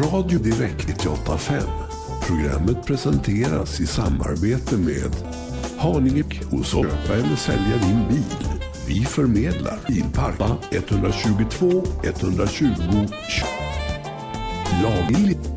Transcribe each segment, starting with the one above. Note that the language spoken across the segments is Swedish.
Radio Direkt 985. Programmet presenteras i samarbete med Haninge hos oss. Köpa eller sälja din bil. Vi förmedlar Bilpark 122 120 lagligt.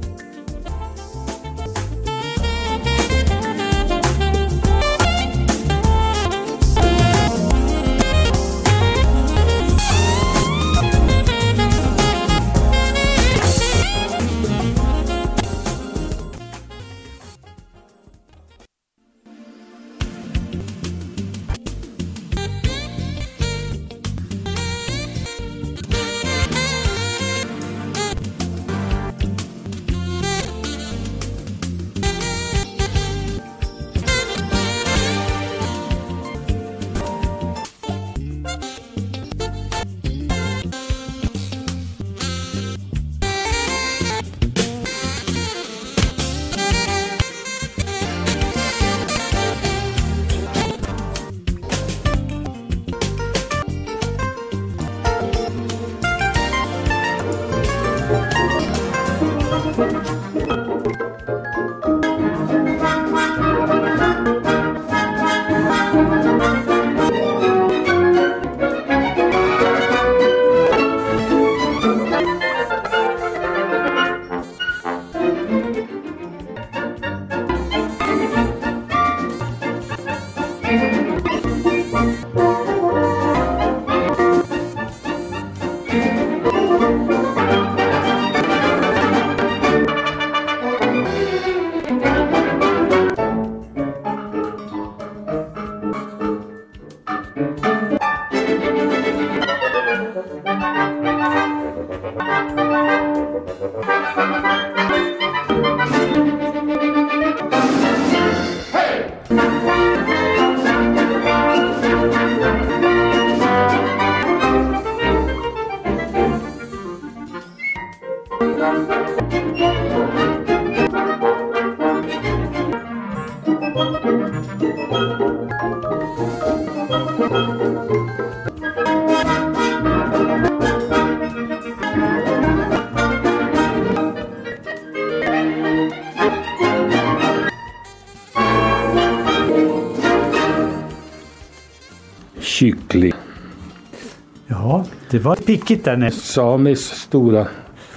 Det var pickigt där nu. Samis stora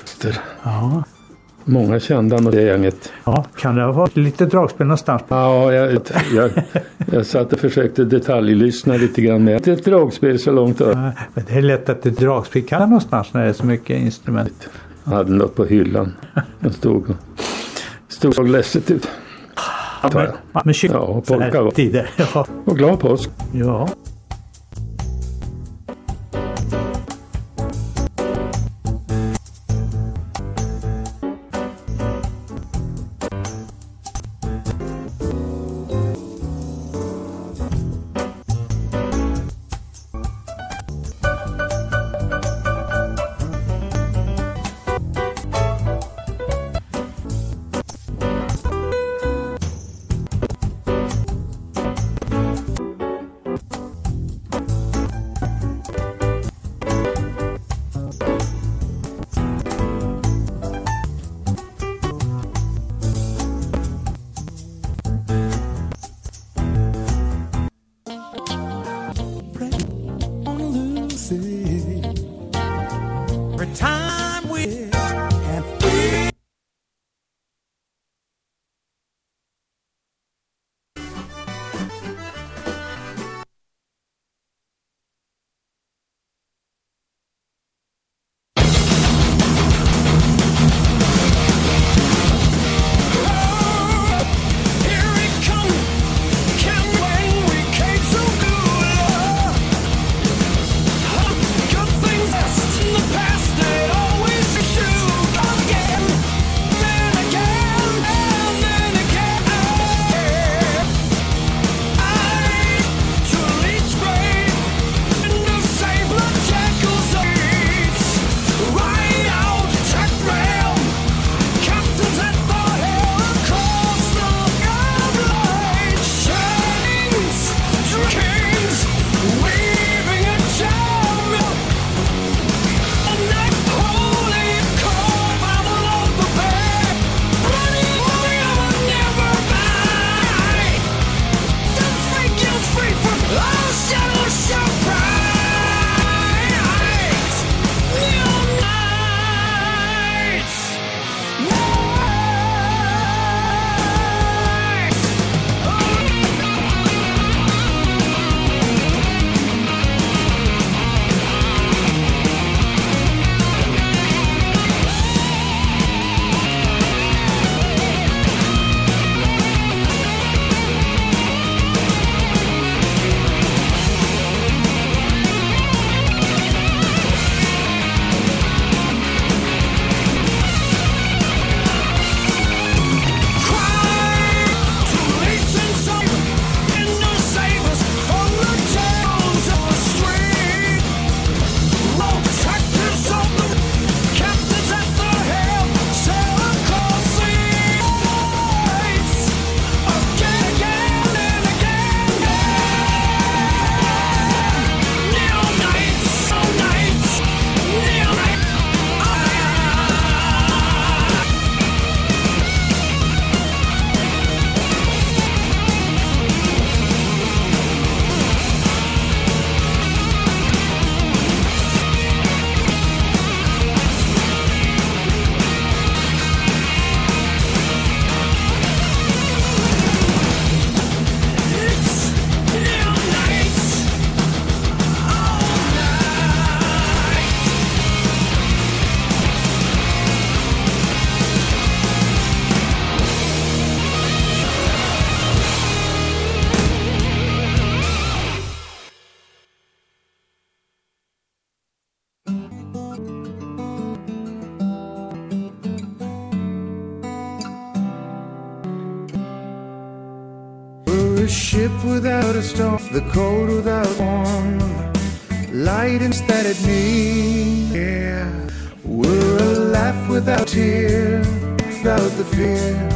syster. Ja. Många kända i det gänget. ja, kan det ha varit lite dragspel någonstans? Ja, jag, jag, jag satt och försökte detaljlyssna lite grann med. Inte ett dragspel så långt örat. Nej, Men det är lätt att det dragspel kan någonstans när det är så mycket instrument. Jag hade något på hyllan. Den stod och stod såg ledset ut. Antar jag. Ja, men kyck- Ja, polka var- tider. Ja. Och glad påsk. ja. The cold without warm, light instead of me. Yeah. We're a laugh without tear, without the fear.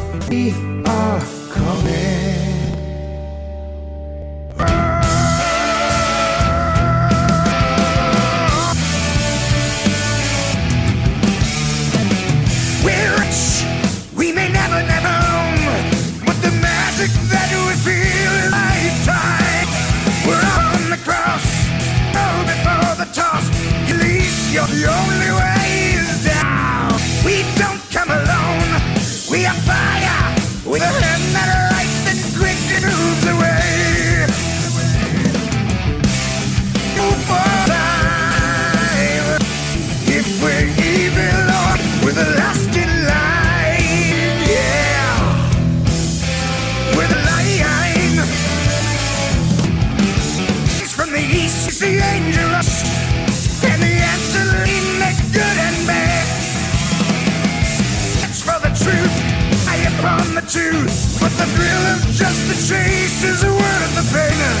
just the chase is a word of the painter.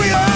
We are.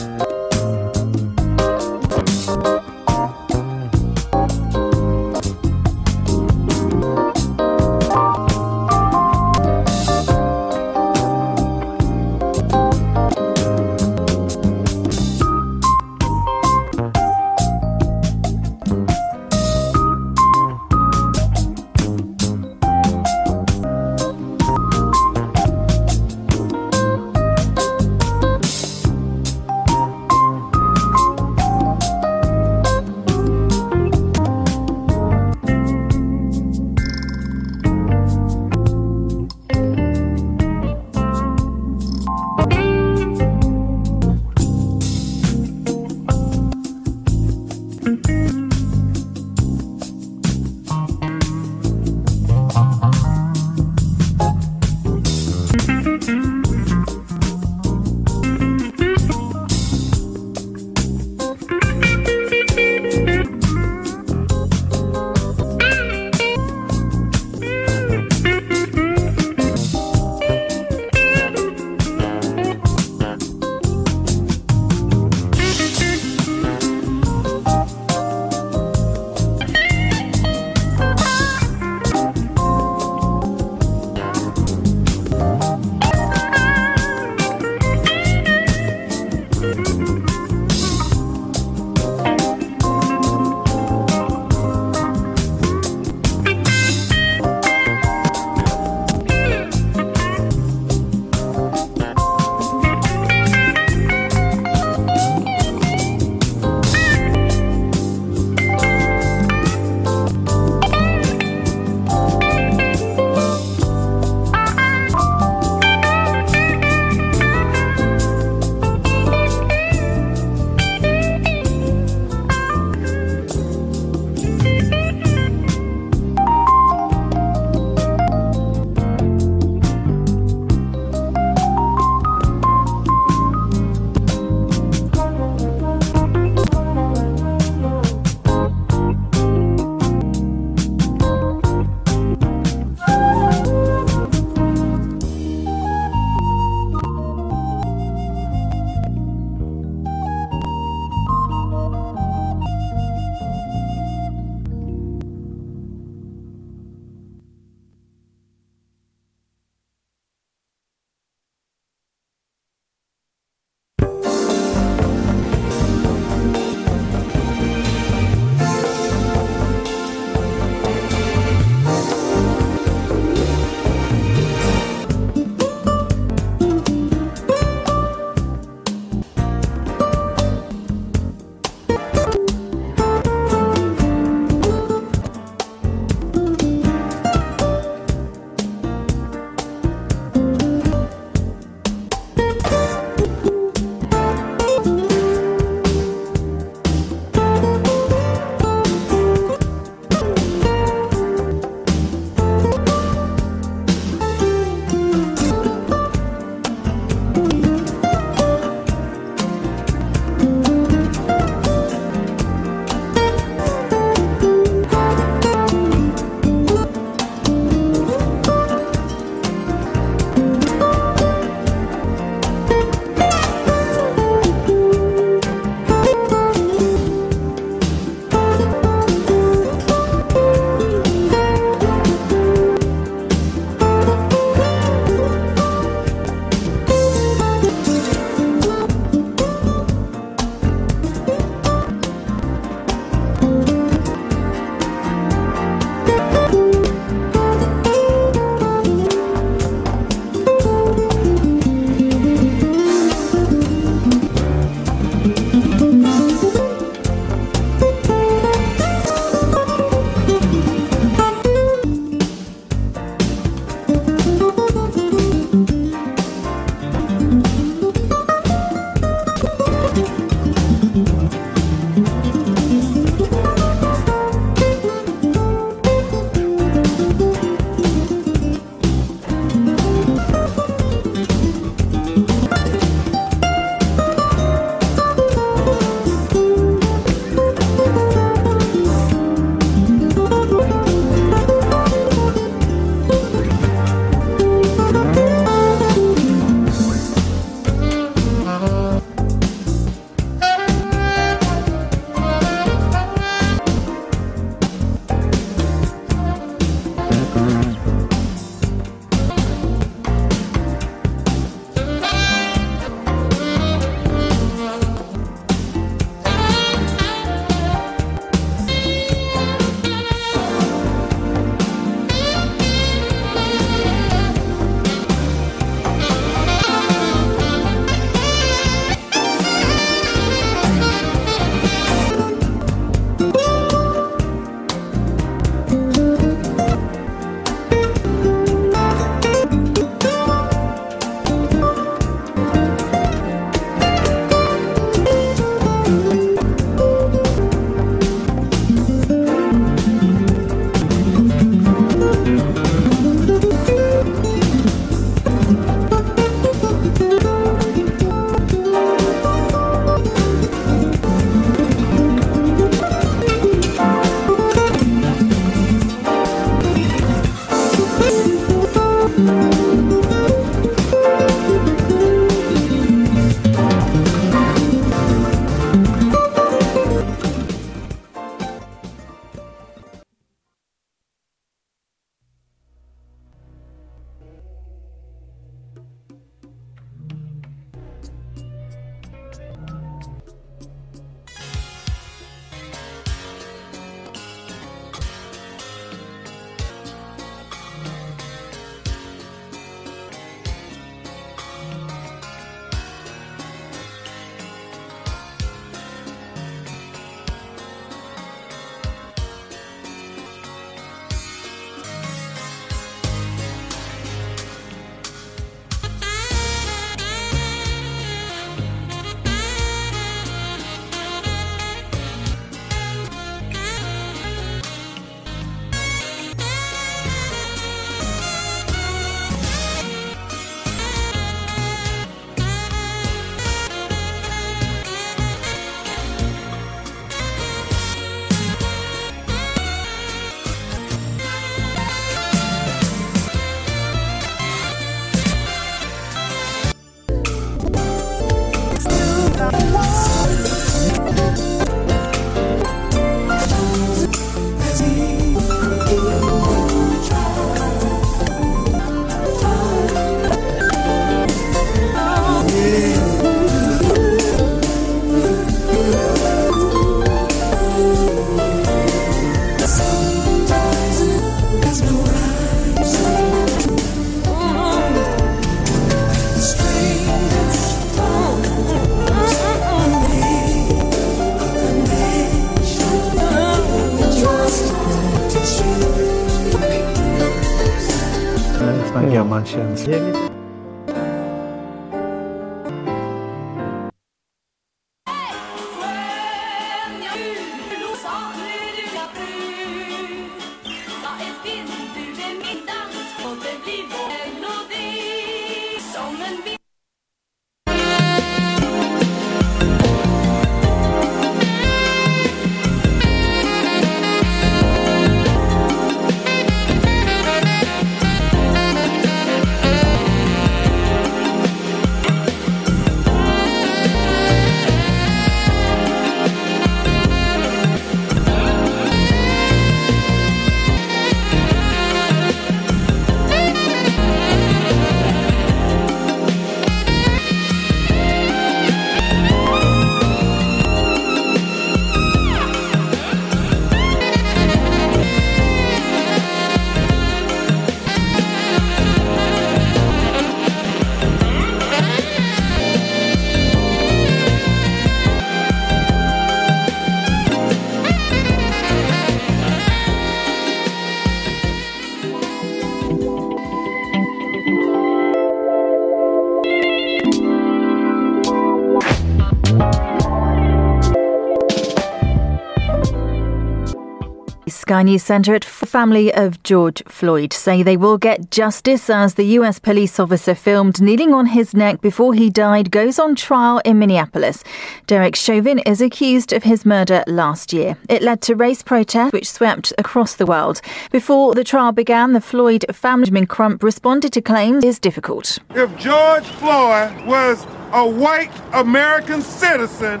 Sky News Centre at family of George Floyd say they will get justice as the US police officer filmed kneeling on his neck before he died goes on trial in Minneapolis. Derek Chauvin is accused of his murder last year. It led to race protests which swept across the world. Before the trial began, the Floyd family Benjamin Crump responded to claims is difficult. If George Floyd was a white American citizen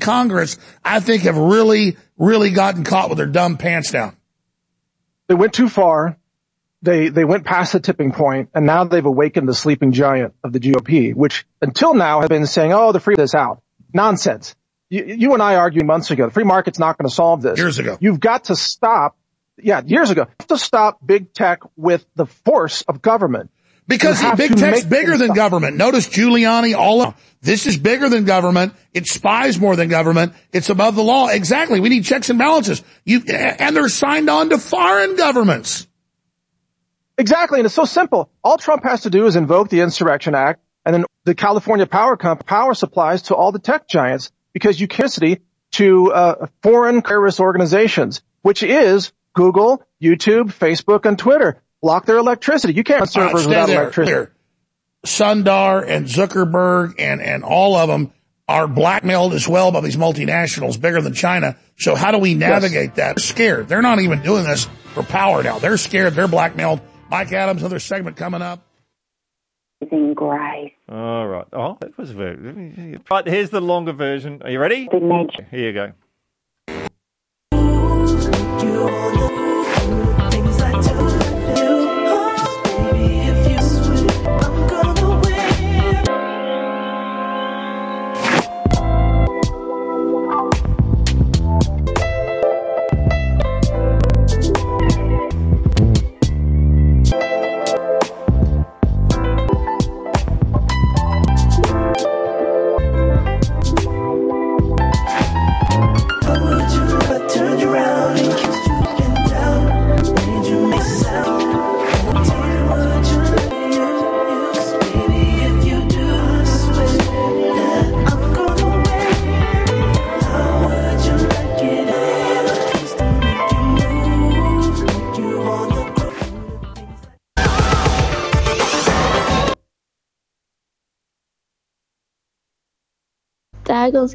Congress, I think, have really, really gotten caught with their dumb pants down. They went too far. They they went past the tipping point, and now they've awakened the sleeping giant of the GOP, which until now has been saying, "Oh, the free this out." Nonsense. You, you and I argued months ago. The free market's not going to solve this. Years ago. You've got to stop. Yeah, years ago. To stop big tech with the force of government. Because big tech's bigger than government. Notice Giuliani, all of this is bigger than government. It spies more than government. It's above the law. Exactly. We need checks and balances. You and they're signed on to foreign governments. Exactly, and it's so simple. All Trump has to do is invoke the Insurrection Act, and then the California Power Company power supplies to all the tech giants because you can city to uh, foreign terrorist organizations, which is Google, YouTube, Facebook, and Twitter. Block their electricity. You can't run servers stay without there, electricity. there. Sundar and Zuckerberg and, and all of them are blackmailed as well by these multinationals bigger than China. So how do we navigate that? They're scared. They're not even doing this for power now. They're scared. They're blackmailed. Mike Adams, another segment coming up. Grace. All right. Oh, that was very. Right, here's the longer version. Are you ready? Here you go.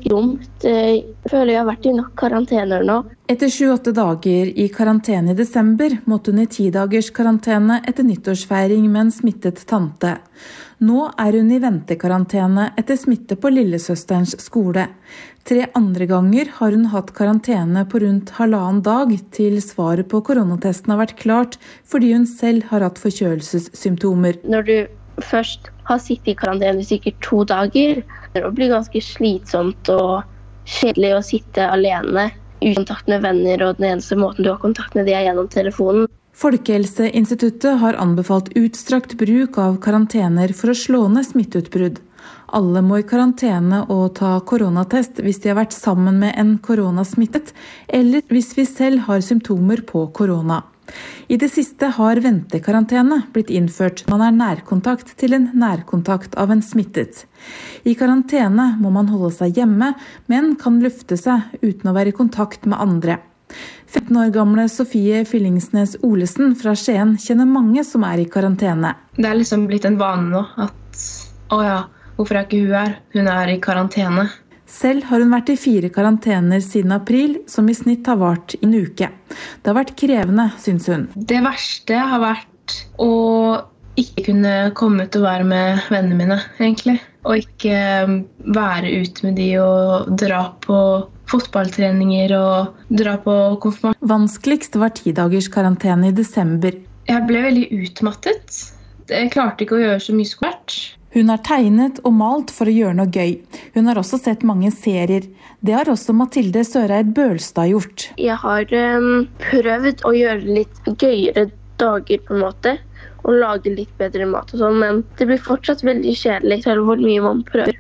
Dumt. Jeg føler jeg har vært i nok karantener nå. Etter 28 dager i karantene i desember måtte hun i ti dagers karantene etter nyttårsfeiring med en smittet tante. Nå er hun i ventekarantene etter smitte på lillesøsterens skole. Tre andre ganger har hun hatt karantene på rundt halvannen dag til svaret på koronatesten har vært klart, fordi hun selv har hatt forkjølelsessymptomer. Når du først har sittet i karantene i sikkert to dager, det blir ganske slitsomt og kjedelig å sitte alene uten kontakt med venner, og den eneste måten du har kontakt med de er gjennom telefonen. Folkehelseinstituttet har anbefalt utstrakt bruk av karantener for å slå ned smitteutbrudd. Alle må i karantene og ta koronatest hvis de har vært sammen med en koronasmittet, eller hvis vi selv har symptomer på korona. I det siste har ventekarantene blitt innført når man er nærkontakt til en nærkontakt av en smittet. I karantene må man holde seg hjemme, men kan lufte seg uten å være i kontakt med andre. 15 år gamle Sofie Fyllingsnes Olesen fra Skien kjenner mange som er i karantene. Det er liksom blitt en vane nå at å ja, hvorfor er ikke hun her? Hun er i karantene. Selv har hun vært i fire karantener siden april, som i snitt har vart i en uke. Det har vært krevende, syns hun. Det verste har vært å ikke kunne komme ut og være med vennene mine, egentlig. Og ikke være ute med de og dra på fotballtreninger og dra på konfirmasjon. Vanskeligst var tidagers karantene i desember. Jeg ble veldig utmattet. Jeg klarte ikke å gjøre så mye som hvert. Hun har tegnet og malt for å gjøre noe gøy. Hun har også sett mange serier. Det har også Mathilde Søreid Bølstad gjort. Jeg har um, prøvd å gjøre litt gøyere dager, på en måte. Og lage litt bedre mat og sånn, men det blir fortsatt veldig kjedelig selv hvor mye man prøver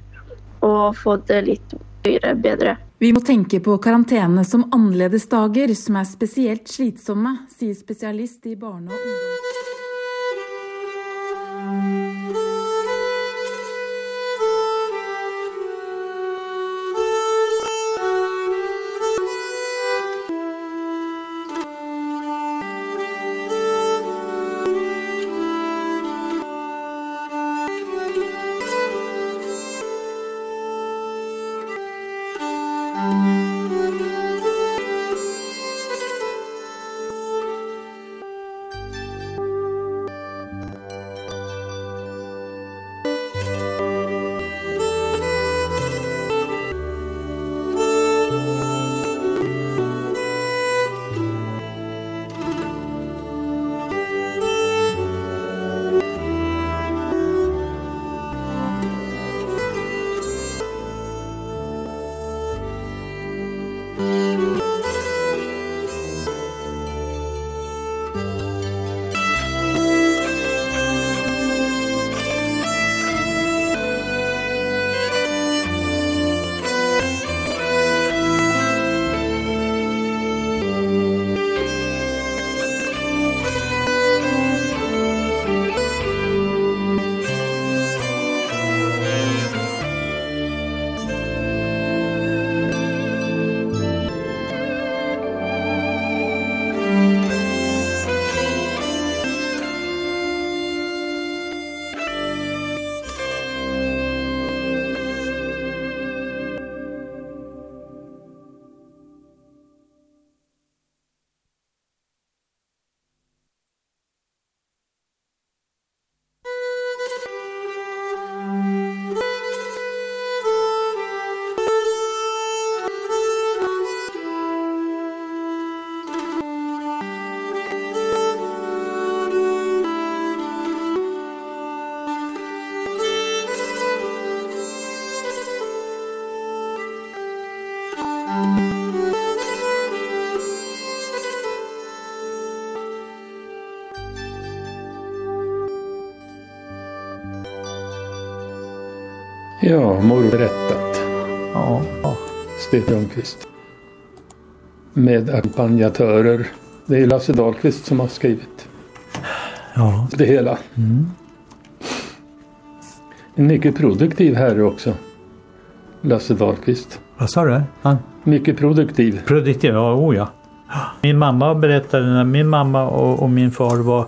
å få det litt gøyere, bedre. Vi må tenke på karantene som annerledesdager, som er spesielt slitsomme, sier spesialist i barne- og ungdoms... Ja, morbror berättat. Ja. Sten Ljungqvist. Med ackompanjatörer. Det är Lasse Dahlqvist som har skrivit Ja. det hela. Mm. En mycket produktiv herre också. Lasse Dahlqvist. Vad sa du? Han? Mycket produktiv. Produktiv, ja, oh ja. Min mamma berättade när min mamma och, och min far var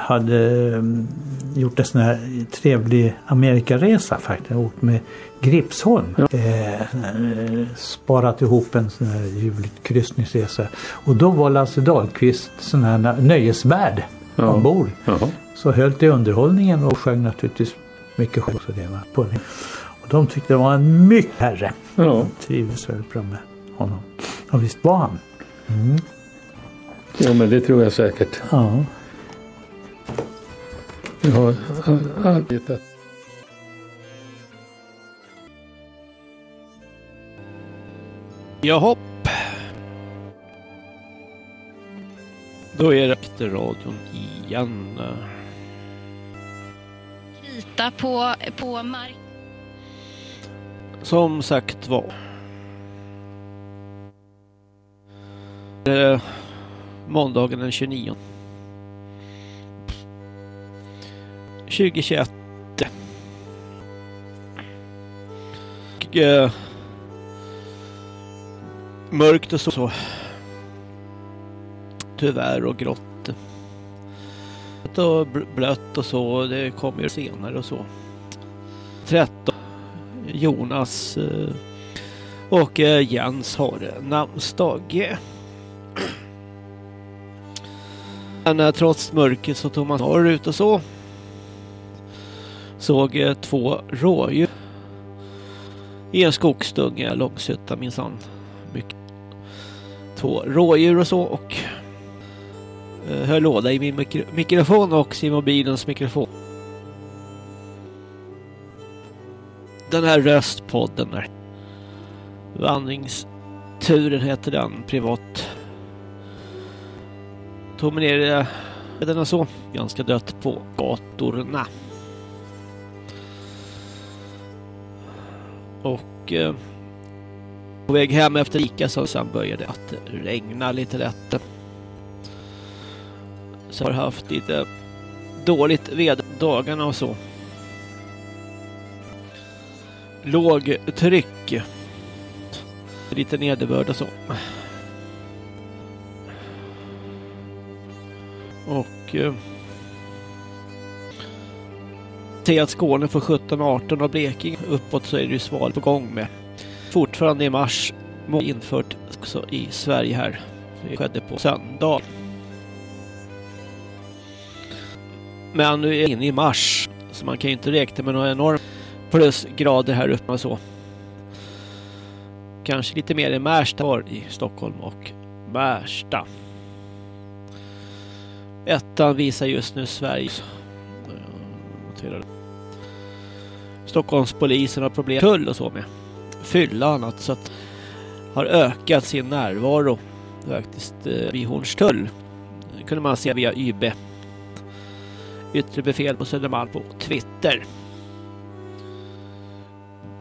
hade mm, gjort en sån här trevlig Amerikaresa faktiskt. Åkt med Gripsholm. Eh, eh, sparat ihop en sån här ljuvlig kryssningsresa. Och då var Lasse Dahlqvist sån här nöjesvärd ombord. Så höll till underhållningen och sjöng naturligtvis mycket själv. Och de tyckte det var en mycket herre. De trivdes väldigt bra med honom. Och visst var han. Mm. Jo, men det tror jag säkert. Ja. Jag har arbetat. Jaha. Då är det efter radion igen. Lita på, på mark. Som sagt var. Måndagen den 29. 2021. Och, eh, mörkt och så. Tyvärr och grått. Och blött och så. Det kommer senare och så. 13. Jonas eh, och eh, Jens har namnsdag. Men eh, trots mörkret så tog man norrut och så. Såg eh, två rådjur i en skogsdunge långshytta minsann. Två rådjur och så och eh, höll låda i min mikro mikrofon och i mobilens mikrofon. Den här röstpodden där. Vandringsturen heter den, privat. Tog mig ner den och så, ganska dött på gatorna. Och eh, på väg hem efter Ica så sen började det att regna lite lätt. Så har haft lite dåligt väder dagarna och så. Lågtryck. Lite nederbörd och så. Och... Eh, till att Skåne får 17-18 och Blekinge uppåt så är det ju sval på gång med. Fortfarande i mars infört också i Sverige här. Det skedde på söndag. Men nu är vi inne i mars så man kan ju inte räkna med några enorma plusgrader här uppe och så. Kanske lite mer i Märsta var i Stockholm och Märsta. Ettan visar just nu Sverige. Eh, Stockholmspolisen har problem tull och så med fylla och annat så att har ökat sin närvaro faktiskt eh, vid Hornstull. Det kunde man se via YB. Yttre befäl på Södermalm på Twitter.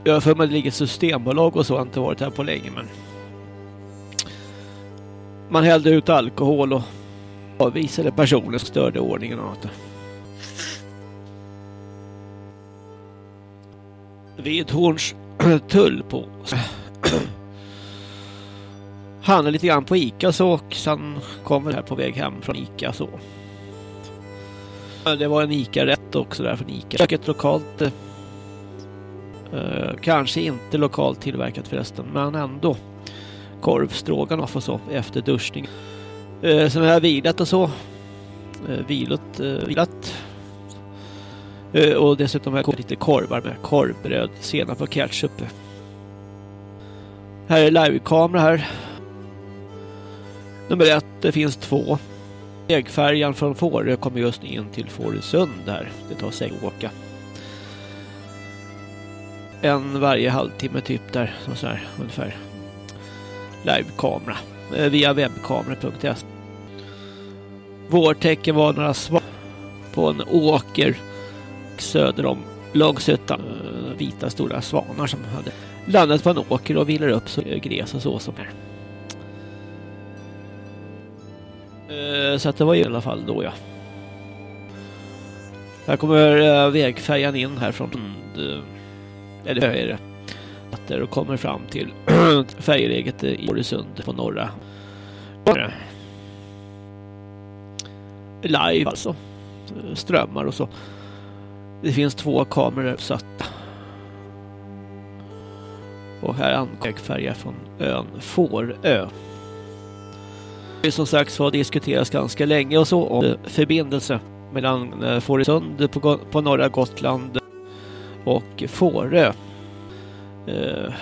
Jag har för mig det ligger systembolag och så, jag har inte varit här på länge men man hällde ut alkohol och avvisade personer som störde ordningen och något. Vid Horns tull på Handlar lite grann på Ica så och sen kom vi här på väg hem från Ica så. Det var en Ica-rätt också där från Ica. Köket lokalt eh, eh, kanske inte lokalt tillverkat förresten, men ändå. Korvstroganoff och så efter duschning. Eh, sen har jag vilat och så. Eh, vilat. eh, vilat. Eh, och dessutom har jag kokat lite korvar med korvbröd, senap och ketchup. Här är livekamera här. Nummer ett, det finns två. Vägfärjan från Fårö kommer just in till Fårösund där. Det tar sig att åka en varje halvtimme typ där så här ungefär livekamera eh, via webbkamera.se Vårtecken var några svar på en åker söder om Långsötan eh, vita stora svanar som hade landat på en åker och vilar upp så gräs och så som här. Eh, så att det var i alla fall då ja. Här kommer eh, vägfärjan in här från eller är det och kommer fram till färjeläget i Åresund på norra live alltså strömmar och så det finns två kameror uppsatta och här ankom färja från ön Fårö det som sagt har diskuterats ganska länge och så om förbindelse mellan eh, Fårösund på, på norra Gotland och Fårö. Eh,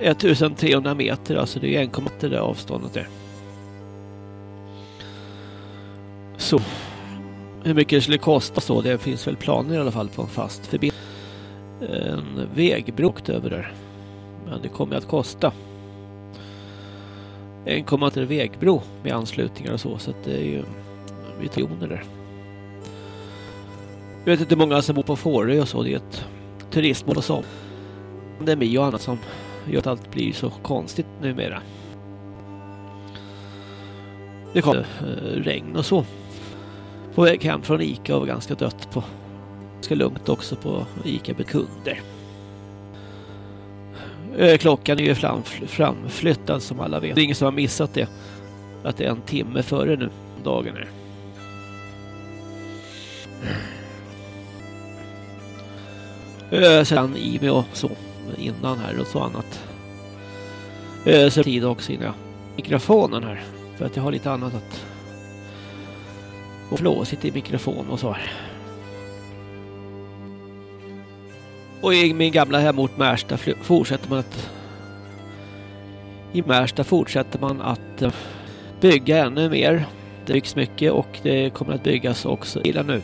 1300 meter, alltså det är 1,8 det avståndet där. Så hur mycket det skulle kosta så, det finns väl planer i alla fall på en fast förbindelse. En vägbro över där. Men det kommer att kosta. 1,3 vägbro med anslutningar och så, så att det är ju miljoner där. Jag vet inte hur många som bor på Fårö och så, det är ett turistmål och så. Pandemi och annat som gör att allt blir så konstigt numera. Det kom eh, regn och så. På väg hem från Ica och var ganska dött på. Ganska lugnt också på Ica med kunder. Eh, klockan är ju fram, framflyttad som alla vet. Det är ingen som har missat det. Att det är en timme före nu. Dagen är. Eh, sen i mig och så. Innan här och så annat. Eh, så tid också innan jag mikrofonen här. För att jag har lite annat att och flåsigt i mikrofon och så här. Och i min gamla hemort Märsta fortsätter man att i Märsta fortsätter man att eh, bygga ännu mer. Det byggs mycket och det kommer att byggas också illa nu.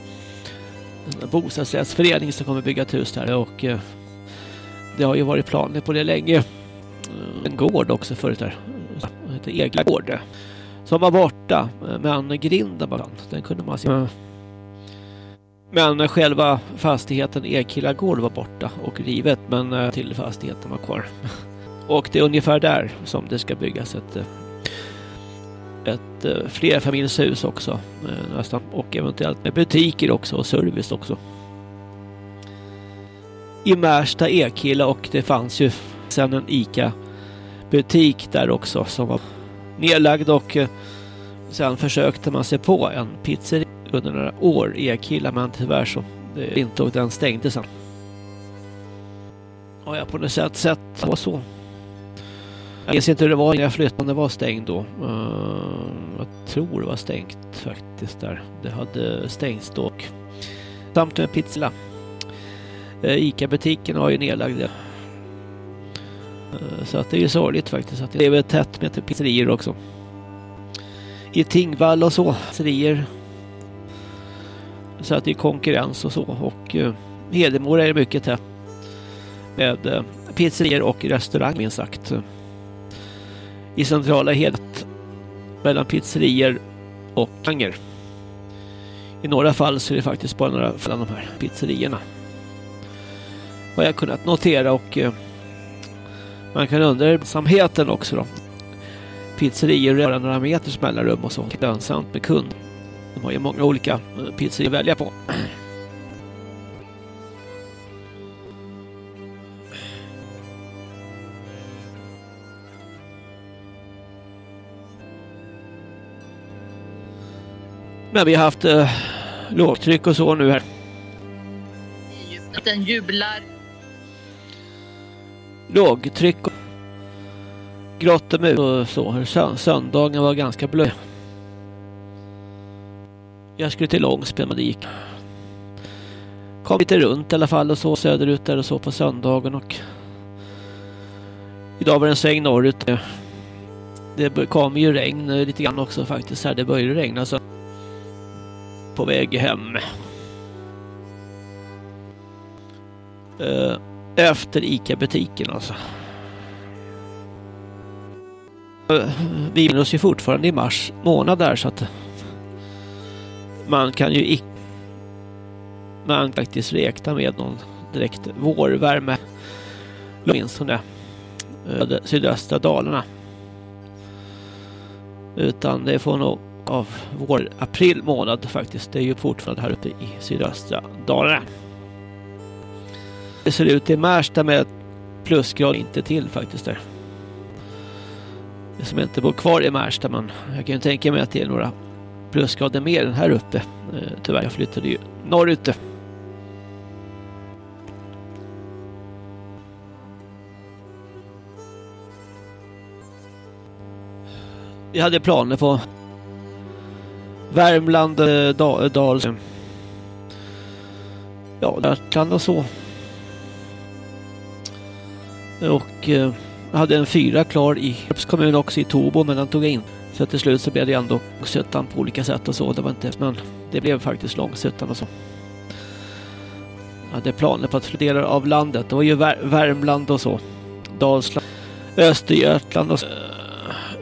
En bostadsrättsförening som kommer bygga ett hus där och eh, det har ju varit planer på det länge. En gård också förut där. Det heter Egla gård. Som var borta. Men grinden var den kunde man se. Men själva fastigheten Ekilla gård var borta och rivet. Men eh, till fastigheten var kvar. Och det är ungefär där som det ska byggas ett eh, ett eh, flerfamiljshus också nästan och eventuellt med butiker också och service också. I Märsta Ekilla och det fanns ju sen en ICA butik där också som var nedlagd och eh, sen försökte man sig på en pizzeria under några år i Akila men tyvärr så det inte och den stängde sen. Har jag på något sätt sett var så. Jag minns inte hur det var när jag flyttade, det var stängt då. Uh, jag tror det var stängt faktiskt där. Det hade stängts då. Samt med pizza. Uh, Ica-butiken var ju nedlagd. det. Eh, så att det är ju sorgligt faktiskt att det lever tätt med typ pizzerior också. I Tingvall och så, pizzerior. Så att det är konkurrens och så. Och uh, Hedemora är det mycket tätt med eh, uh, pizzerior och restaurang minst sagt i centrala Hedet mellan pizzerier och anger. I några fall så är det faktiskt bara några av de här pizzerierna. Vad jag kunnat notera och eh, man kan undra samheten också då. Pizzerier är bara några meters mellanrum och så. Lönsamt med kund. De har ju många olika eh, pizzor pizzerier att välja på. Men vi har haft eh, lågtryck och så nu här. Den jublar. Lågtryck och grått och så. Söndagen var ganska blöd. Jag skulle till Långsben men det gick. Kom lite runt i alla fall och så söderut där och så på söndagen och idag var det en sväng norrut. Det kom ju regn lite grann också faktiskt här. Det började regna så på väg hem. Eh, efter ICA-butiken alltså. Vi befinner oss ju fortfarande i mars månad där så att man kan ju icke man kan faktiskt räkna med någon direkt vårvärme åtminstone eh, sydöstra Dalarna. Utan det får nog av vår april månad faktiskt. Det är ju fortfarande här uppe i sydöstra Dalarna. Det ser ut i Märsta med plusgrad inte till faktiskt där. Det som inte bor kvar i Märsta men jag kan ju tänka mig att det är några plusgrader mer än här uppe. Eh, tyvärr, jag flyttade ju norrut. Vi hade planer på Värmland, eh, da, Ja, Lappland och så. Och eh, jag hade en fyra klar i Höps kommun också i Tobo men den tog jag in. Så till slut så blev det ändå Långsötan på olika sätt och så. Det var inte, men det blev faktiskt Långsötan och så. Jag hade planer på att flytta delar av landet. Det var ju Vär Värmland och så. Dalsland, Östergötland och så.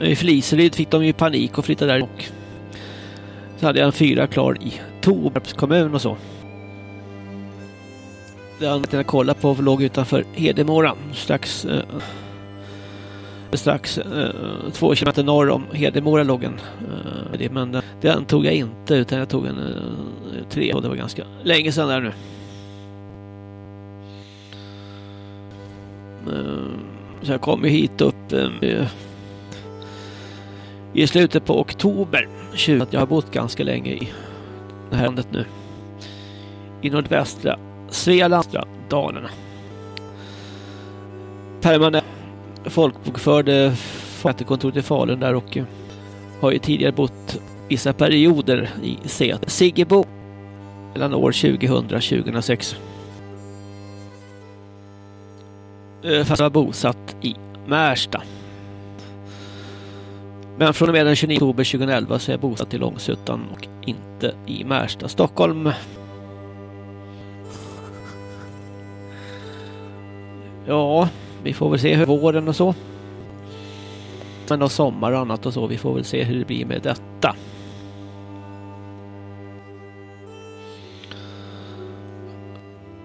Eh, I Fliseryd fick de ju panik och flyttade där. Och så hade jag en fyra klar i Torps kommun och så. Den jag kolla på låg utanför Hedemora strax eh, strax eh, två kilometer norr om Hedemora låg en. Eh, men den, den, tog jag inte utan jag tog en eh, tre och det var ganska länge sedan där nu. Eh, så jag kom ju hit upp eh, i slutet på oktober 20. Jag har bott ganska länge i det här landet nu. I nordvästra Svealand, Dalarna. Permanent folkbokförde skattekontoret i Falun där och eh, har ju tidigare bott vissa perioder i Säter. Siggebo mellan år 2000 och 2006. Eh, fast var bosatt i Märsta. Men från och med den 29 oktober 2011 så är jag bosatt i Långsuttan och inte i Märsta, Stockholm. Ja, vi får väl se hur våren och så. Men och sommar och annat och så. Vi får väl se hur det blir med detta.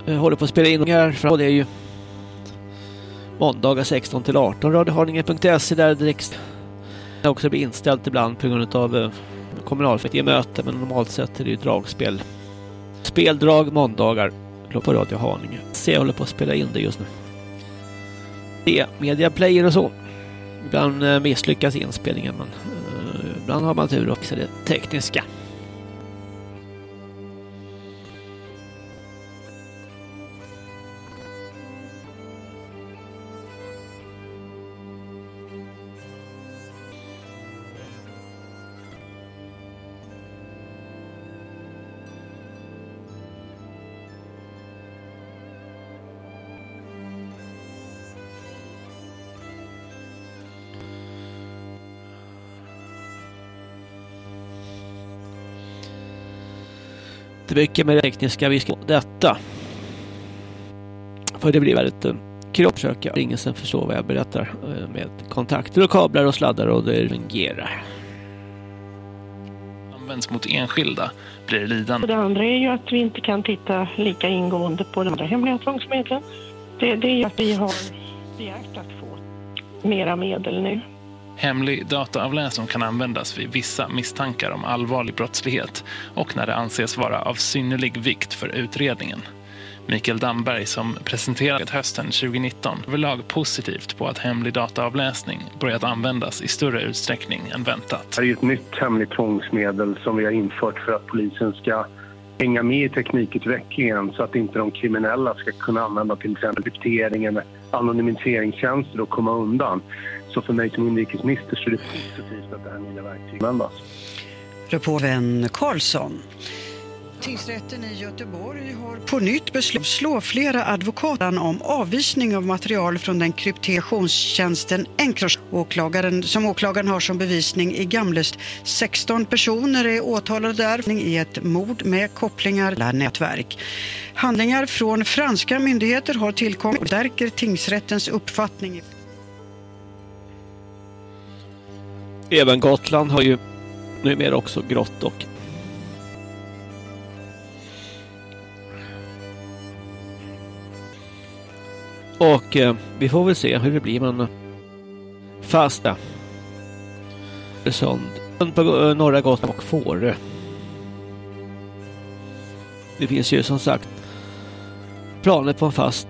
Jag håller på att spela in här och det är ju måndagar 16 till 18 radiohaninge.se där direkt det också blir inställt ibland på grund av eh, kommunalfullmäktige möte men normalt sett är det ju dragspel. Speldrag måndagar på Radio Haninge. Se jag håller på att spela in det just nu. Det media player och så. Ibland eh, misslyckas inspelningen men eh, ibland har man tur och fixar det tekniska. Inte mycket med det tekniska vi ska detta. För det blir väldigt att försöka. Ingen som förstår vad jag berättar uh, med kontakter och kablar och sladdar och det fungerar. Används mot enskilda blir det lidande. Det andra är ju att vi inte kan titta lika ingående på de andra hemliga tvångsmedlen. Det, det är ju att vi har begärt att få mera medel nu. Hemlig dataavläsning kan användas vid vissa misstankar om allvarlig brottslighet och när det anses vara av synnerlig vikt för utredningen. Mikael Damberg som presenterade hösten 2019 överlag positivt på att hemlig dataavläsning börjat användas i större utsträckning än väntat. Det är ett nytt hemligt tvångsmedel som vi har infört för att polisen ska hänga med i teknikutvecklingen så att inte de kriminella ska kunna använda till exempel kryptering eller anonymiseringstjänster och komma undan. Så för mig som inrikesminister så är det positivt att det här nya verktyget användas. Reportern Karlsson. Tingsrätten i Göteborg har på nytt beslutat slå flera advokater om avvisning av material från den krypteringstjänsten Encrochat. Åklagaren, som åklagaren har som bevisning i Gamlest. 16 personer är åtalade där i ett mord med kopplingar till nätverk. Handlingar från franska myndigheter har tillkommit och stärker tingsrättens uppfattning. Även Gotland har ju numera också grått och Och eh, vi får väl se hur det blir men fasta. Sund på eh, norra Gotland och Fårö. Det finns ju som sagt planer på en fast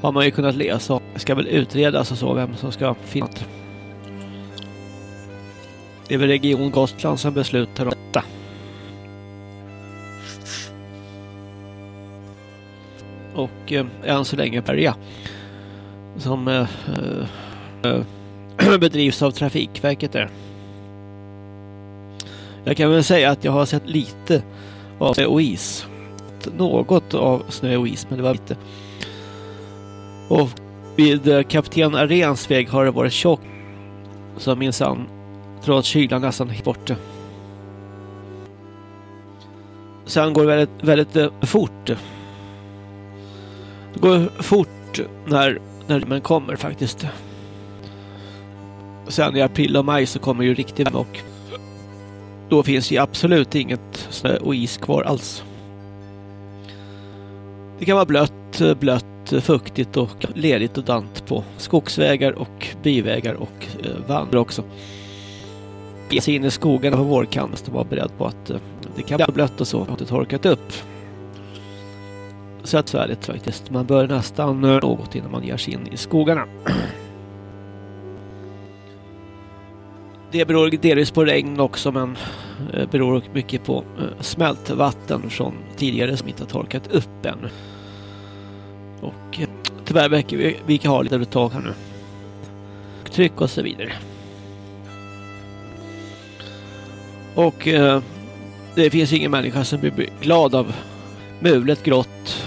har man ju kunnat läsa. Det ska väl utredas och så vem som ska finnas. Det är väl Region Gotland som beslutar om detta. Och eh, än så länge Berga som eh, eh, bedrivs av Trafikverket där. Jag kan väl säga att jag har sett lite av snö och is. Något av snö och is, men det var lite. Och vid eh, kapten Arens väg har det varit tjockt. Så minsann Tror att kylan nästan är borta. Sen går det väldigt, väldigt eh, fort. Det går fort när, när man kommer faktiskt. Sen i april och maj så kommer ju riktigt värme och då finns ju absolut inget snö och is kvar alls. Det kan vara blött, blött fuktigt och ledigt och dant på skogsvägar och bivägar och eh, vandrar också. Ge sig in i skogarna på vårkanten och vara beredd på att eh, det kan bli blött och så, och det torkat upp. Så att svärligt faktiskt. Man bör nästan eh, något innan man ger sig in i skogarna. Det beror delvis på regn också men eh, beror mycket på smältvatten från tidigare som inte har torkat upp än. Och tyvärr verkar vi, vi kan ha lite tag här nu. Tryck och så vidare. Och eh, det finns ingen människa som blir glad av mulet grått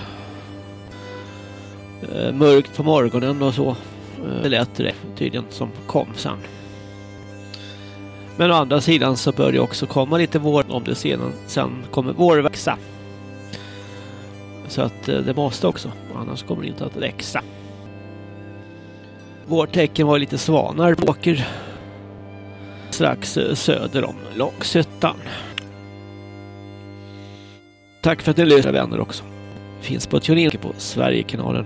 eh, mörkt på morgonen och så. Eh, det lät det tydligen som kom sen. Men å andra sidan så bör det också komma lite vår om det sedan sen kommer vårväxa. Så att eh, det måste också, annars kommer det inte att växa. Vårtecken var lite svanar på åker strax eh, söder om Långshyttan. Tack för att ni lyssnar vänner också. Finns på TuneIn på Sverigekanalen.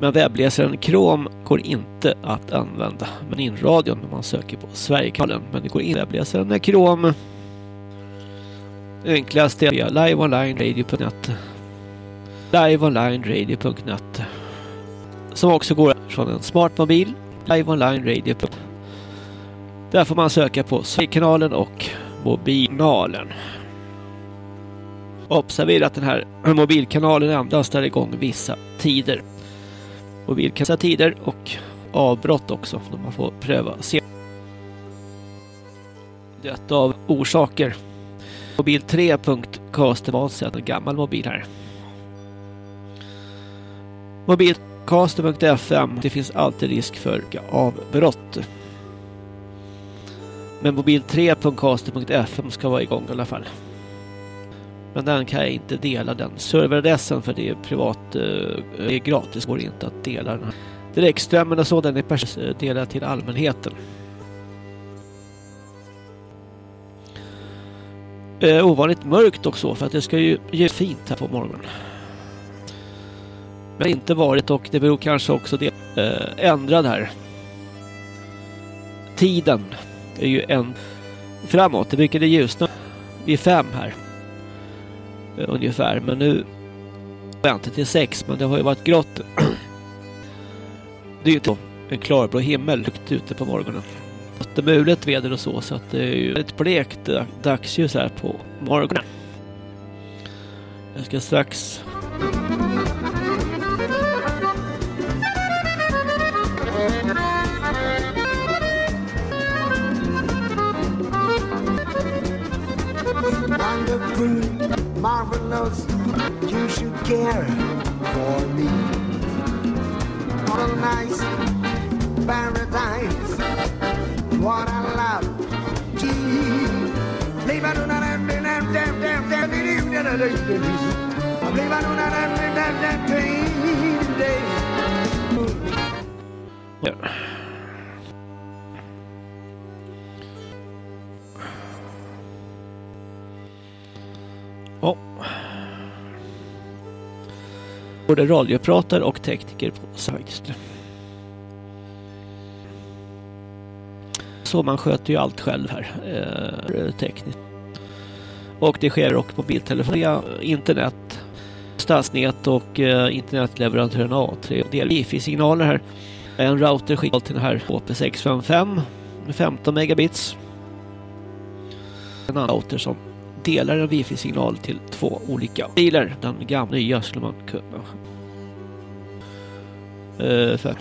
Men webbläsaren Chrome går inte att använda. Men inradion när man söker på Sverigekanalen. Men det går in webbläsaren med Chrome. Enklast är via liveonlineradio.net liveonlineradio.net som också går från en smartmobil liveonlineradio.net där får man söka på Sverigekanalen och mobilkanalen. Observera att den här mobilkanalen endast är igång vissa tider mobilkassa tider och avbrott också. Då man får pröva se. Detta av orsaker. Mobil 3.caster en gammal mobil här. Mobilcaster.fm Det finns alltid risk för avbrott. Men mobil 3.caster.fm ska vara igång i alla fall. Men den kan jag inte dela den serveradressen för det är privat, eh, det är gratis, går inte att dela den här. Direktströmmen och så, den är eh, delad till allmänheten. Eh, ovanligt mörkt också för att det ska ju ge fint här på morgonen. Men inte varit och det beror kanske också det eh, ändrad här. Tiden är ju en framåt. Det brukade ljusna vid fem här. Eh, ungefär. Men nu väntar till sex, men det har ju varit grått. det är ju inte en klarblå himmel ute på morgonen. Det är mulet väder och så, så att det är ju ett blekt eh, dagsljus här på morgonen. Jag ska strax marvelous, you should care for me. What a nice paradise, what I love. Gee, Både radiopratare och tekniker på sajt. Så man sköter ju allt själv här eh, tekniskt. Och det sker också på mobiltelefon via internet, stadsnät och eh, internetleverantören A3. Det är wifi-signaler här. En router skickar till den här HP655 med 15 megabits. En annan router som delar en wifi-signal till två olika bilar. Den gamla nya skulle man kunna. Uh, för.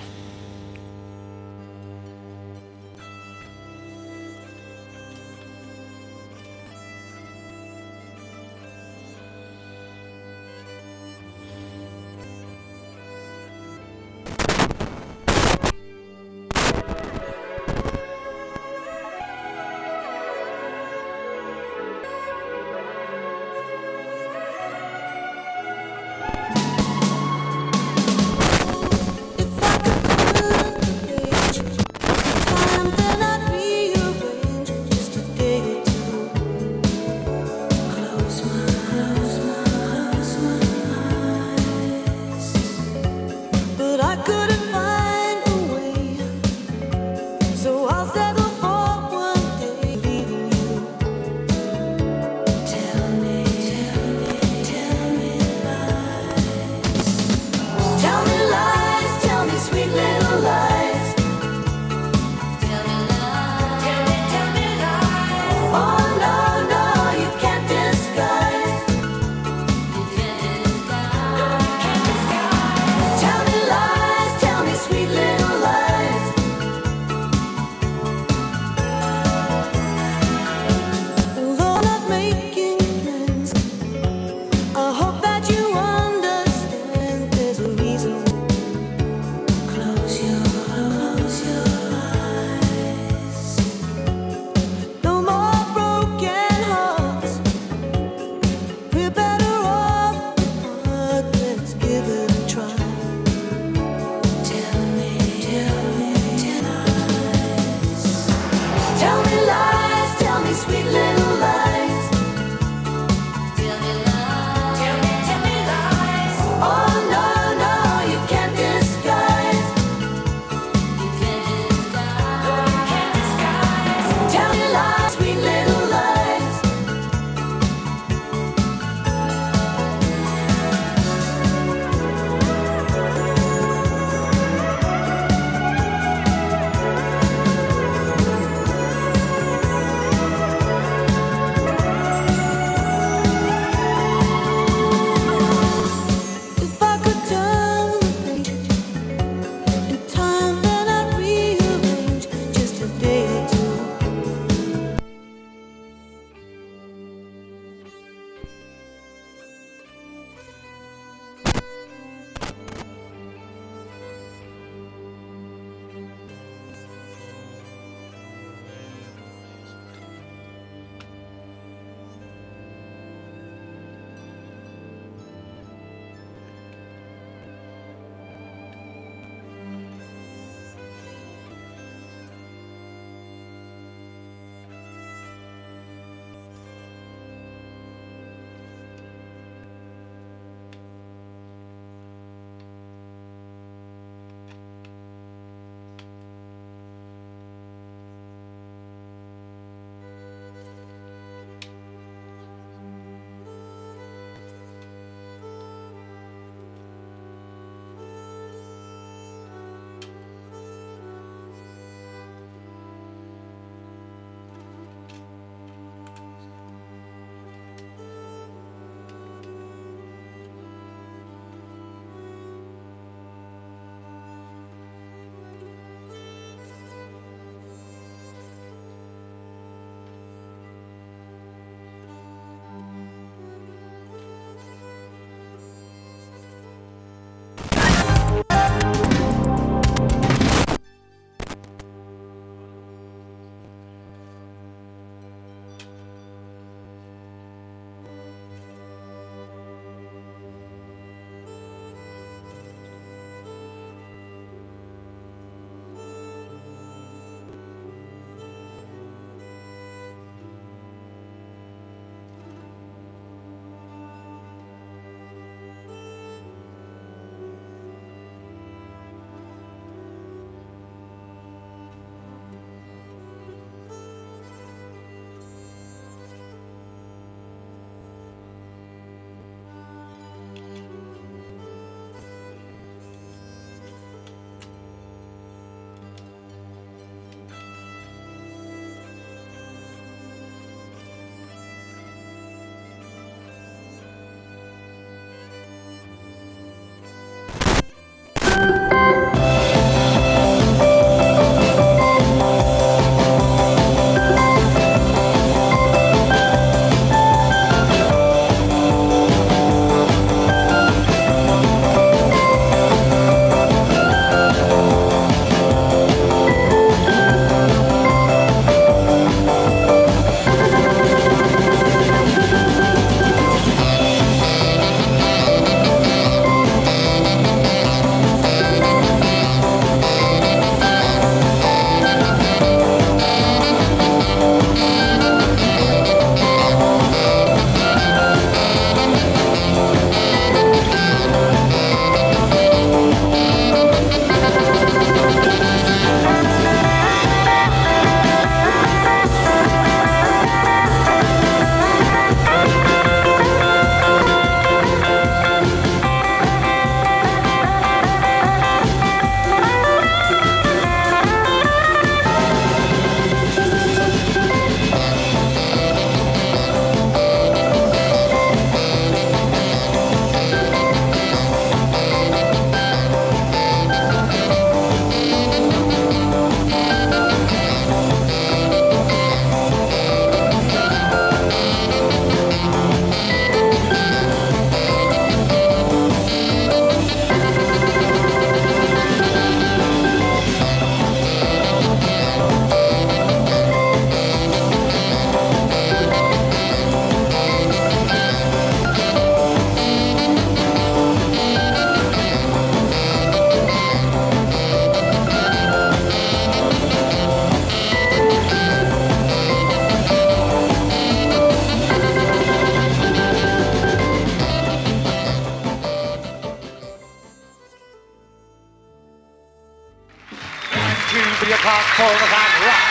two, three o'clock, four o'clock, rock.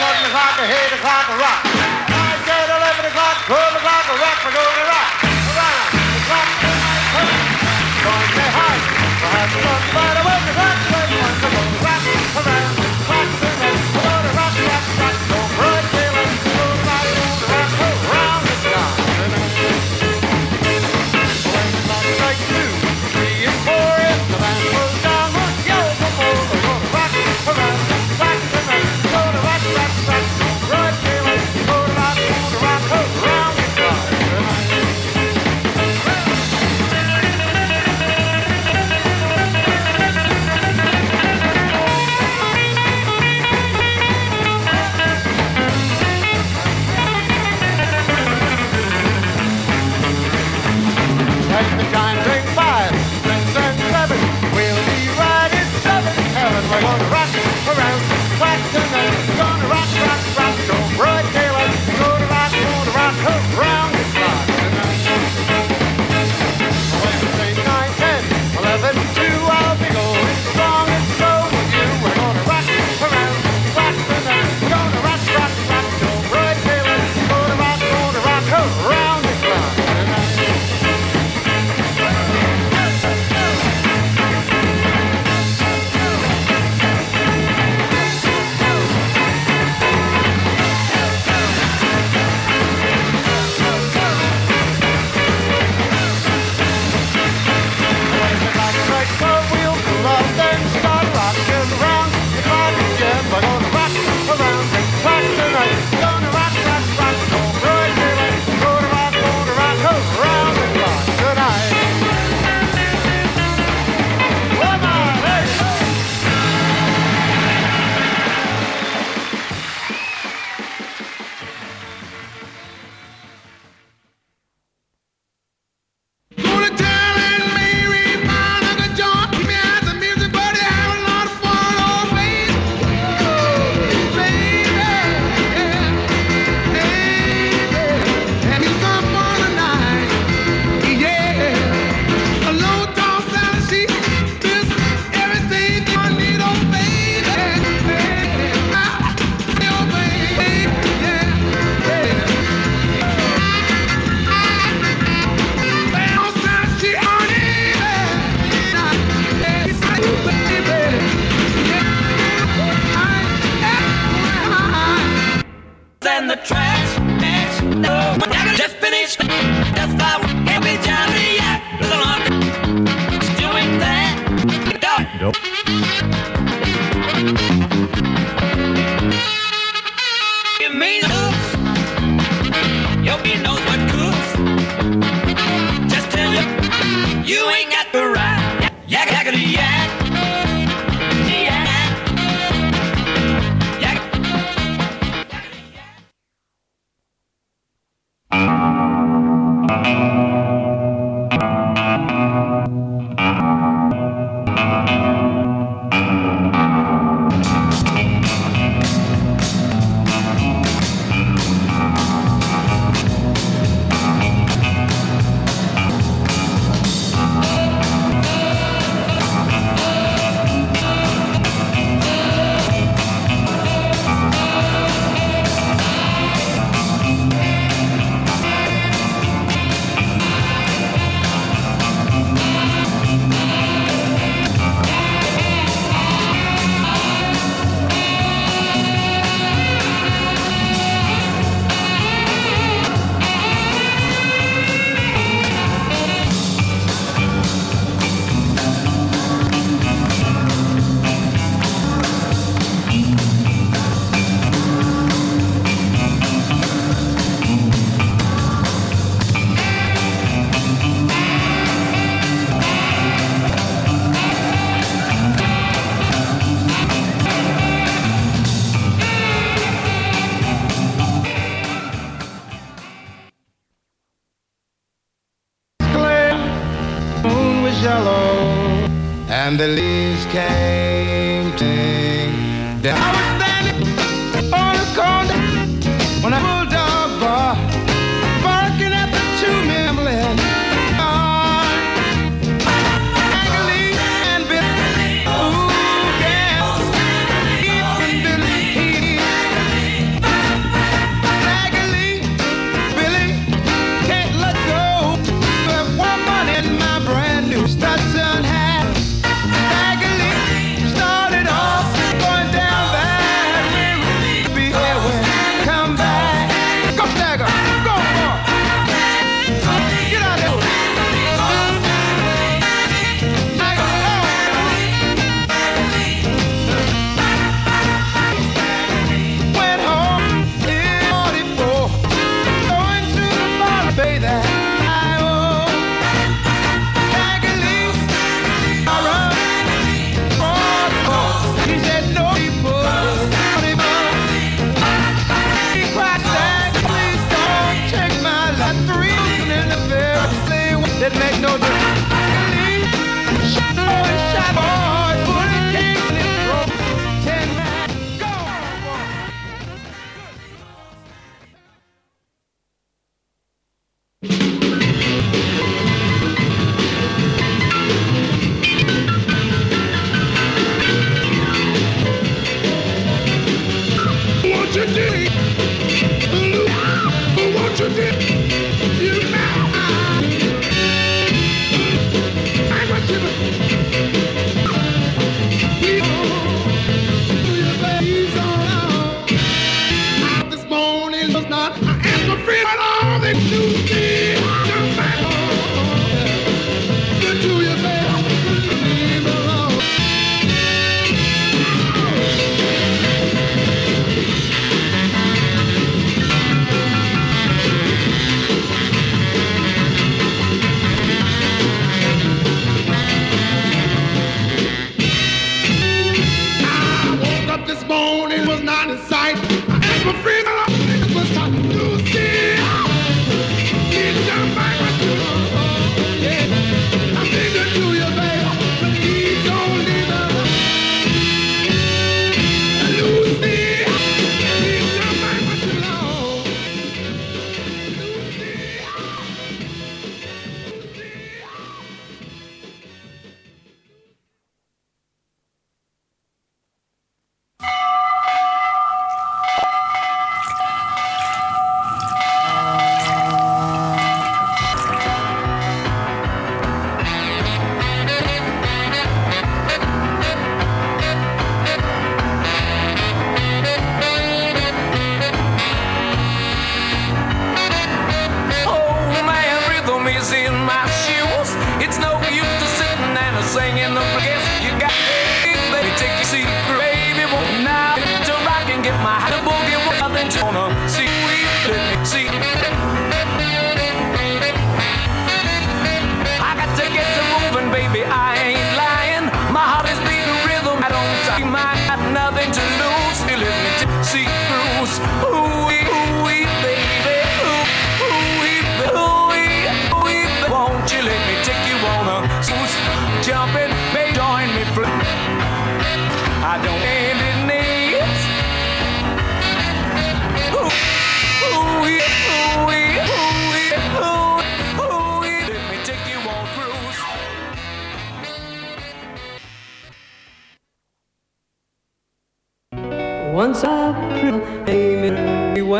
Seven o'clock, eight o'clock, rock. Nine, ten, eleven o'clock, twelve o'clock, rock. We're going to rock around the clock tonight. Going to hide behind the sunlight.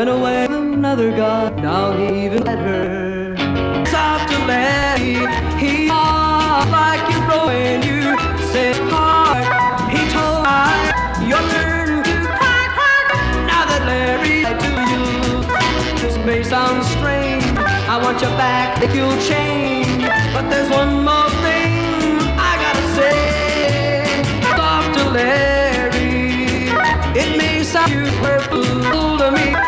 went away another guy. Now he even let her. Stop to let he, he like you know when you say hard. He told I your turn to cry, cry. Now that Larry to you, this may sound strange. I want your back, think you'll change. But there's one more thing I gotta say. Stop to Larry. It may sound you purple to me.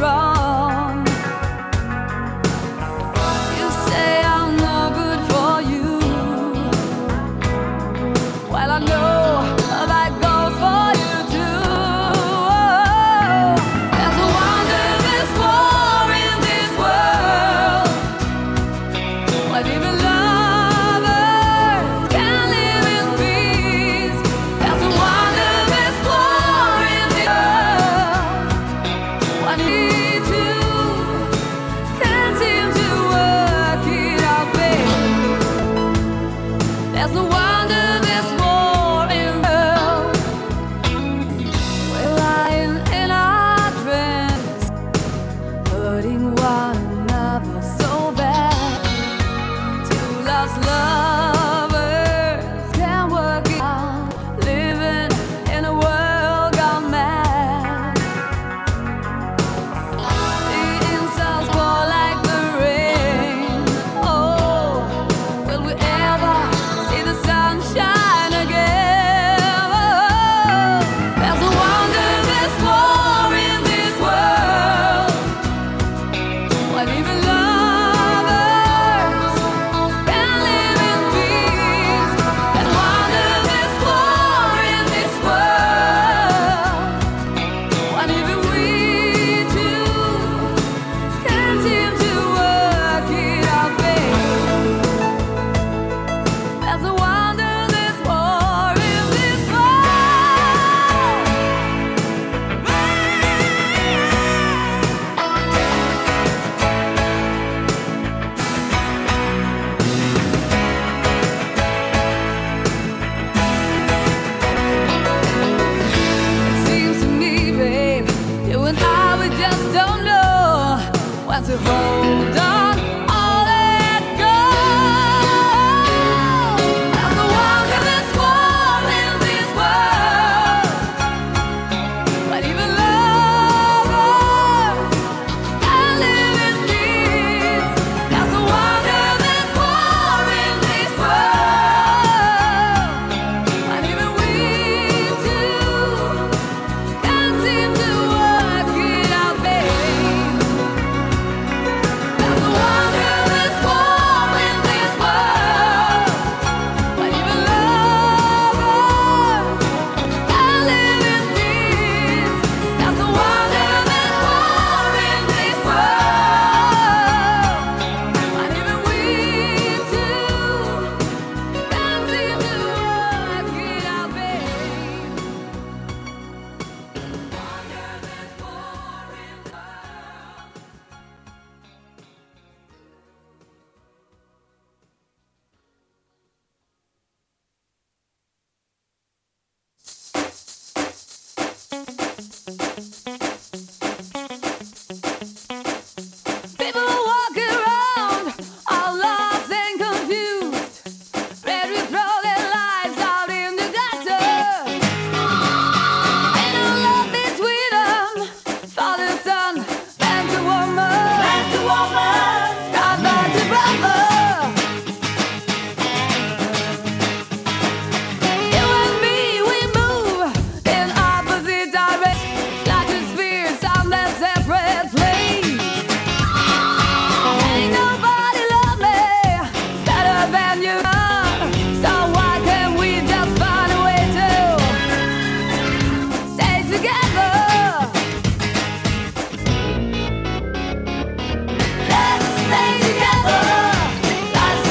Wrong.